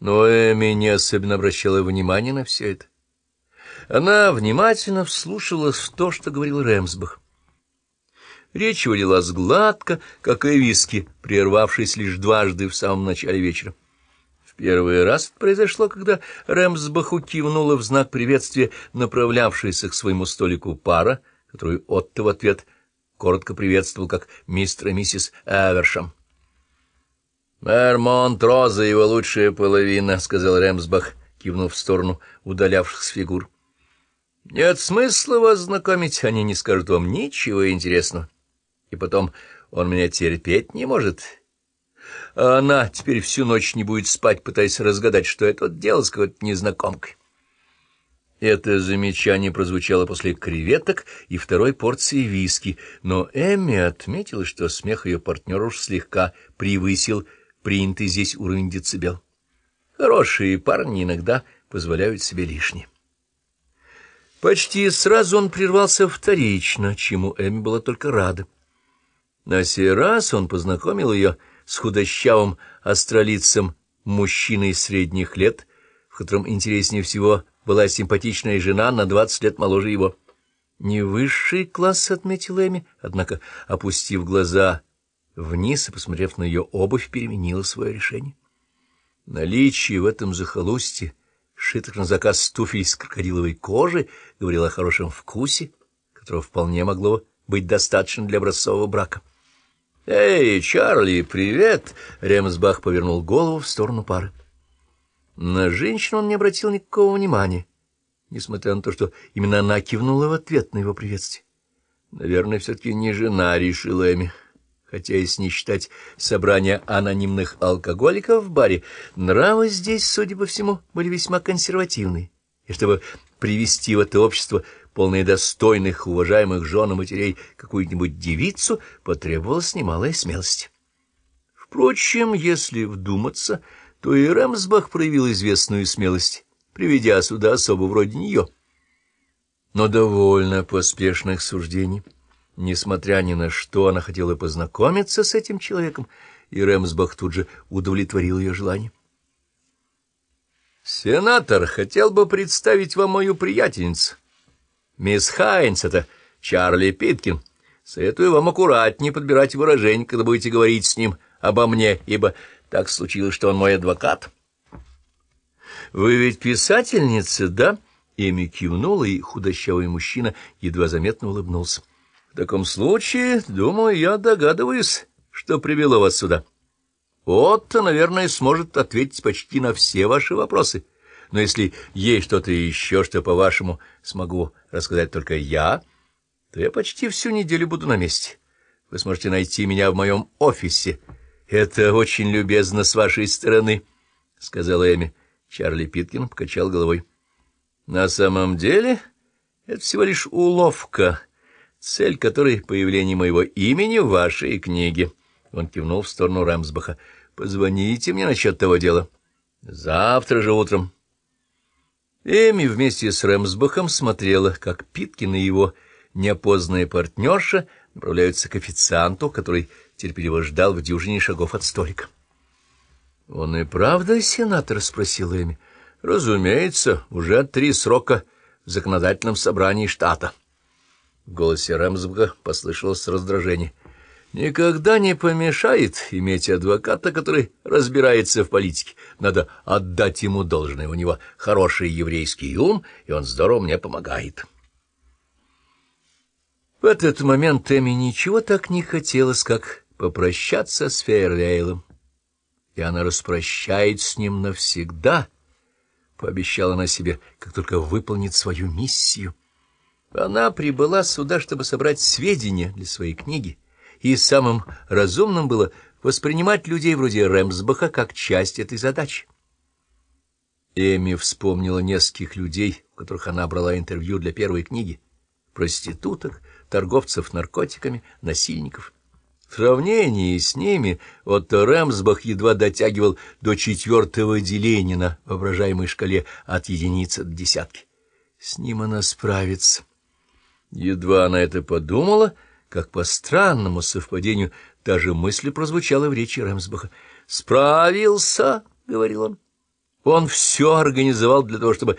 Но Эми не особенно обращала внимания на все это. Она внимательно вслушивалась в то, что говорил Рэмсбах. Речь его гладко, как и виски, прервавшись лишь дважды в самом начале вечера. В первый раз это произошло, когда Рэмсбаху кивнула в знак приветствия направлявшаяся к своему столику пара, которую Отто в ответ коротко приветствовал как мистер и миссис Эвершам. «Мэр Монтроза — его лучшая половина», — сказал Рэмсбах, кивнув в сторону удалявшихся фигур. «Нет смысла вас знакомить, они не скажут вам ничего интересного. И потом, он меня терпеть не может. А она теперь всю ночь не будет спать, пытаясь разгадать, что я тут делал с какой-то незнакомкой». Это замечание прозвучало после креветок и второй порции виски, но Эмми отметила, что смех ее партнера уж слегка превысил принятый здесь уровень децибел. Хорошие парни иногда позволяют себе лишнее. Почти сразу он прервался вторично, чему Эми была только рада. На сей раз он познакомил ее с худощавым астролицем мужчиной средних лет, в котором интереснее всего была симпатичная жена на двадцать лет моложе его. Не высший класс, — отметил Эми, однако, опустив глаза вниз и, посмотрев на ее обувь, переменила свое решение. Наличие в этом захолустье, шитых на заказ туфель с крокодиловой кожи, говорило о хорошем вкусе, которого вполне могло быть достаточно для образцового брака. «Эй, Чарли, привет!» — Ремсбах повернул голову в сторону пары. На женщину он не обратил никакого внимания, несмотря на то, что именно она кивнула в ответ на его приветствие. «Наверное, все-таки не жена», — решила Эми хотя если не считать собрания анонимных алкоголиков в баре, нравы здесь, судя по всему, были весьма консервативные, и чтобы привести в это общество полное достойных, уважаемых жен и матерей какую-нибудь девицу, потребовалась немалая смелость. Впрочем, если вдуматься, то и Рэмсбах проявил известную смелость, приведя сюда особо вроде нее. Но довольно поспешных суждений. Несмотря ни на что, она хотела познакомиться с этим человеком, и Рэмсбах тут же удовлетворил ее желание. «Сенатор, хотел бы представить вам мою приятельницу. Мисс Хайнс, это Чарли Питкин. Советую вам аккуратнее подбирать выражения, когда будете говорить с ним обо мне, ибо так случилось, что он мой адвокат». «Вы ведь писательница, да?» Эми кивнула, и худощавый мужчина едва заметно улыбнулся. В таком случае, думаю, я догадываюсь, что привело вас сюда. Отто, наверное, сможет ответить почти на все ваши вопросы. Но если есть что-то еще, что, по-вашему, смогу рассказать только я, то я почти всю неделю буду на месте. Вы сможете найти меня в моем офисе. Это очень любезно с вашей стороны, — сказала Эми. Чарли Питкин покачал головой. — На самом деле это всего лишь уловка, цель которой — появление моего имени в вашей книге. Он кивнул в сторону Рэмсбаха. — Позвоните мне насчет того дела. Завтра же утром. Эми вместе с Рэмсбахом смотрела, как Питкин и его неопознанная партнерша направляются к официанту, который терпеливо ждал в дюжине шагов от столика. — Он и правда сенатор? — спросил Эми. — Разумеется, уже три срока в законодательном собрании штата. — в голосе Рэмсбека послышалось раздражение. «Никогда не помешает иметь адвоката, который разбирается в политике. Надо отдать ему должное. У него хороший еврейский ум, и он здорово мне помогает». В этот момент Эми ничего так не хотелось, как попрощаться с Фейервейлом. И она распрощается с ним навсегда, — пообещала она себе, как только выполнит свою миссию. Она прибыла сюда, чтобы собрать сведения для своей книги, и самым разумным было воспринимать людей вроде Рэмсбаха как часть этой задачи. Эми вспомнила нескольких людей, у которых она брала интервью для первой книги — проституток, торговцев наркотиками, насильников. В сравнении с ними Отто Рэмсбах едва дотягивал до четвертого деления на воображаемой шкале от единицы до десятки. С ним она справится. Едва она это подумала, как по странному совпадению та же мысль прозвучала в речи Рэмсбаха. «Справился!» — говорил он. Он все организовал для того, чтобы